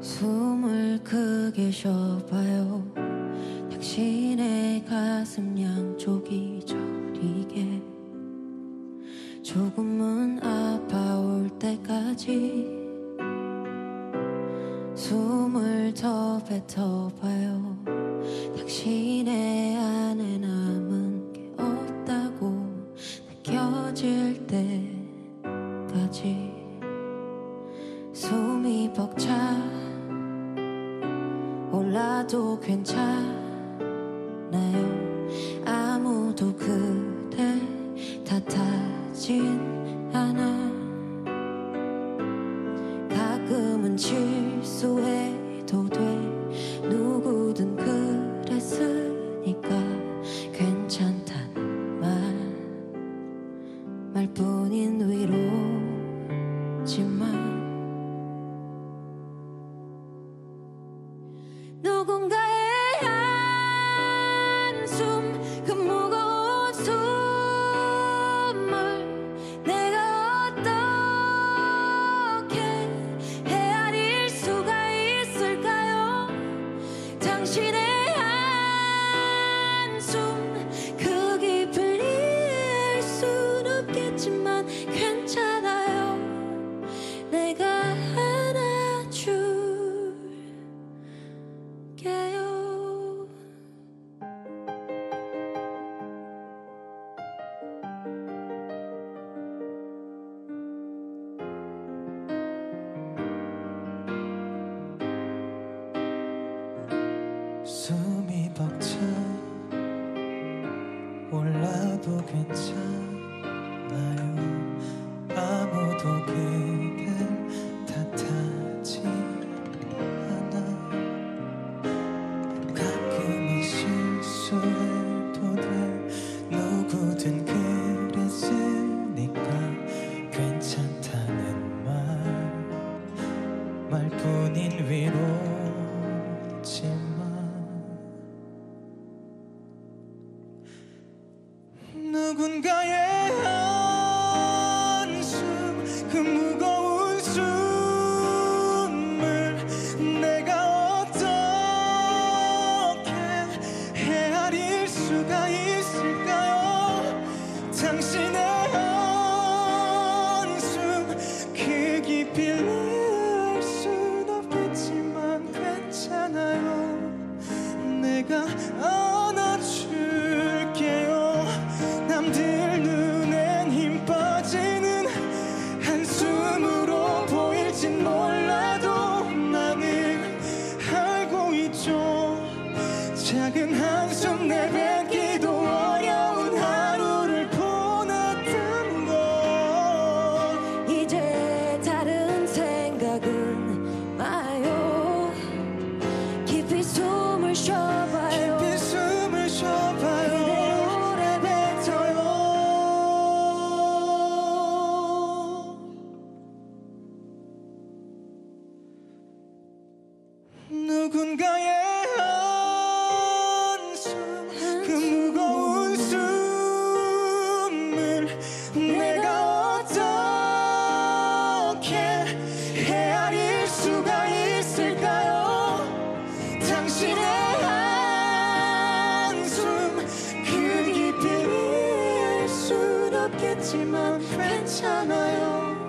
숨을 크게 쉬어봐요. 당신의 가슴 양쪽이 저리게. 조금은 아파올 때까지 숨을 더 뱉어봐요. 당신의 안에 남은 게 없다고 느껴질 때까지 숨이 벅차 올라도 괜찮아요. 아무도 그대 탓하진 않아. 가끔은 실수해도 돼. 누구든 그랬으니까 괜찮단 말 말뿐인 위로 누군가의 숨이 벅차 올라도 괜찮아요. 아무도 그댈 탓하지 않아. 가끔은 실수해도 돼 누구든 그랬으니까 괜찮다는 말 말뿐인 위로 누군가의 한숨 그 무거운 숨을 내가 어떻게 헤아릴 수가 있을까요? 당신의 누군가의 한숨 그 무거운 숨을 내가 어떻게 헤아릴 수가 있을까요? 당신의 한숨 그 깊이를 알순 없겠지만 괜찮아요